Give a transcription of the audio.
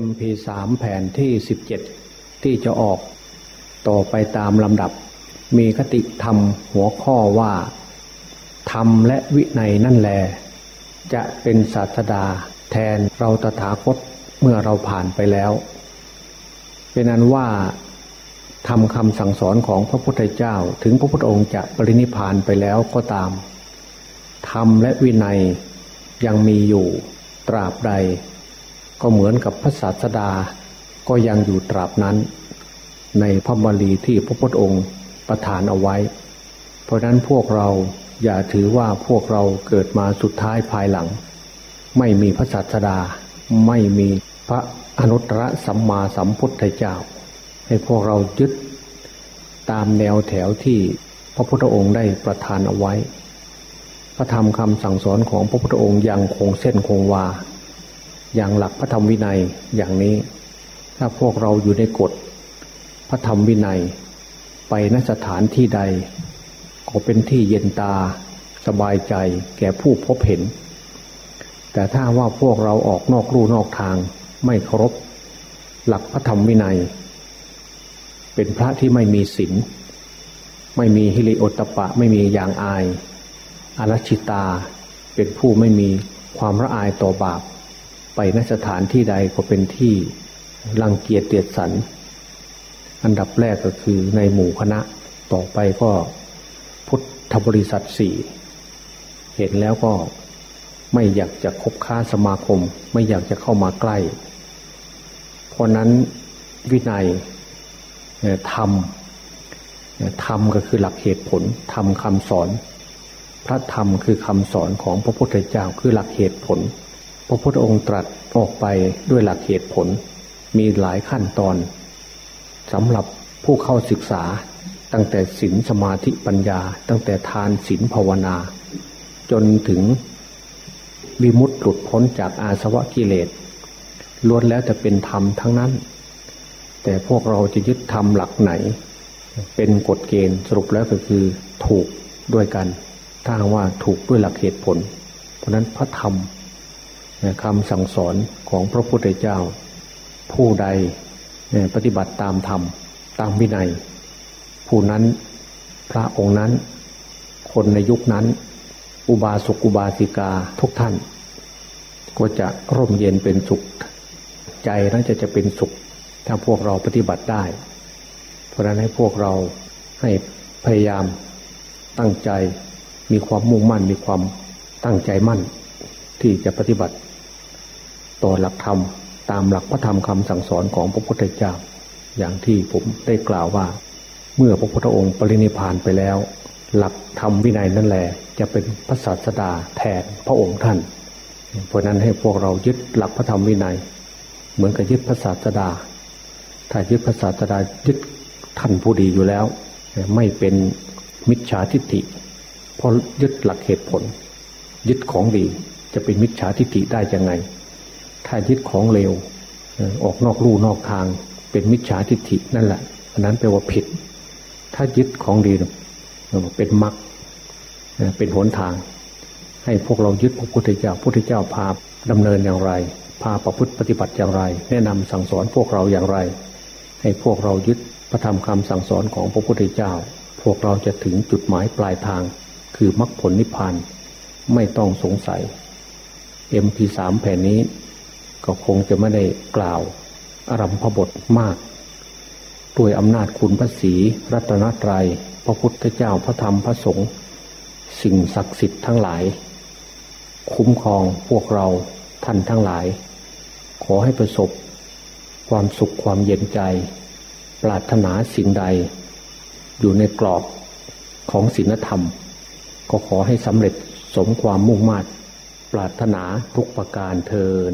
MP3 แผ่นที่ 17 ที่จะออกต่อไปตามลำดับ มีคติธรรมหัวข้อว่า ธรรมและวินัยนั่นแล จะเป็นศาสดาแทนเราตถาคตเมื่อเราผ่านไปแล้ว เป็นนั้นว่าทำคำสั่งสอนของพระพุทธเจ้าถึงพระพุทธองค์จะปรินิพานไปแล้วก็ตาม ธรรมและวินัยยังมีอยู่ตราบใด ก็เหมือนกับพระศาสดา ก็ยังอยู่ตราบนั้น ในพระบาลีที่พระพุทธองค์ประทานเอาไว้ เพราะนั้นพวกเราอย่าถือว่าพวกเราเกิดมาสุดท้ายภายหลัง ไม่มีพระศาสดา ไม่มีพระอนุตตรสัมมาสัมพุทธเจ้า ให้พวกเรายึดตามแนวแถวที่พระพุทธองค์ได้ประทานเอาไว้ พระธรรมคำสั่งสอนของพระพุทธองค์ยังคงเส้นคงวา อย่างหลักพระธรรมวินัยอย่างนี้ ถ้าพวกเราอยู่ในกฎพระธรรมวินัย ไปนสถานที่ใด ก็เป็นที่เย็นตาสบายใจแก่ผู้พบเห็น แต่ถ้าว่าพวกเราออกนอกลู่นอกทางไม่เคารพหลักพระธรรมวินัย เป็นพระที่ไม่มีศีลไม่มีฮิริโอตตปะ ไม่มีอย่างอายอรชิตา เป็นผู้ไม่มีความละอายต่อบาป ไปนสถานที่ใดก็เป็นที่รังเกียจเตียดสัน อันดับแรกก็คือในหมู่คณะต่อไปก็พุทธบริษัทสี่เห็นแล้วก็ไม่อยากจะคบค้าสมาคม ไม่อยากจะเข้ามาใกล้ เพราะนั้นวินัยธรรมธรรมก็คือหลักเหตุผลธรรมคำสอน พระธรรมคือคำสอนของพระพุทธเจ้าคือหลักเหตุผล พระพุทธองค์ตรัสออกไปด้วยหลักเหตุผล มีหลายขั้นตอนสำหรับผู้เข้าศึกษาตั้งแต่ศีลสมาธิปัญญา ตั้งแต่ทานศีลภาวนา จนถึงวิมุตติหลุดพ้นจากอาสวะกิเลสล้วนแล้วจะเป็นธรรมทั้งนั้น แต่พวกเราจะยึดธรรมหลักไหน เป็นกฎเกณฑ์สรุปแล้วก็คือถูกด้วยกัน ถ้าว่าถูกด้วยหลักเหตุผล เพราะนั้นพระธรรม คำสั่งสอนของพระพุทธเจ้า ผู้ใดปฏิบัติตามธรรมตามวินัย ผู้นั้นพระองค์นั้น คนในยุคนั้น อุบาสกอุบาสิกาทุกท่าน ก็จะร่มเย็นเป็นสุข ใจนั้นจะจะเป็นสุข ถ้าพวกเราปฏิบัติได้ เพราะนั้นให้พวกเราให้พยายามตั้งใจมีความมุ่งมั่นมีความตั้งใจมั่น ที่จะปฏิบัติ ต่อหลักธรรมตามหลักพระธรรมคำสั่งสอนของพระพุทธเจ้า อย่างที่ผมได้กล่าวว่า เมื่อพระพุทธองค์ปรินิพานไปแล้ว หลักธรรมวินัยนั่นแหละจะเป็นพระศาสดาแทนพระองค์ท่าน เพราะนั้นให้พวกเรายึดหลักพระธรรมวินัย เหมือนกับยึดพระศาสดา ถ้ายึดพระศาสดายึดท่านผู้ดีอยู่แล้ว ไม่เป็นมิจฉาทิฏฐิเพราะยึดหลักเหตุผล ยึดของดี จะเป็นมิจฉาทิฏฐิได้ยังไง ถ้ายึดของเลวออกนอกลู่นอกทาง เป็นมิจฉาทิฏฐินั่นแหละอันนั้นแปลว่าผิด ถ้ายึดของดีเป็นมรรคเป็นหนทาง ให้พวกเรายึดพระพุทธเจ้าพุทธเจ้าพาดำเนินอย่างไร พาประพฤติปฏิบัติอย่างไร แนะนำสั่งสอนพวกเราอย่างไร ให้พวกเรายึดพระธรรมคำสั่งสอนของพระพุทธเจ้า พวกเราจะถึงจุดหมายปลายทาง คือมรรคผลนิพพานไม่ต้องสงสัย MP3 แผ่นนี้ ก็คงจะไม่ได้กล่าวอารัมพบทมาก ด้วยอำนาจคุณพระศรีรัตนตรยัย พระพุทธเจ้าพระธรรมพระสงฆ์สิ่งศักดิ์สิทธิ์ทั้งหลาย คุ้มครองพวกเราท่านทั้งหลาย ขอให้ประสบ ความสุขความเย็นใจ ปรารถนาสิ่งใด อยู่ในกรอบของศีลธรรม ก็ขอให้สำเร็จสมความมุ่งมา่ ปรารถนาทุกประการเทิน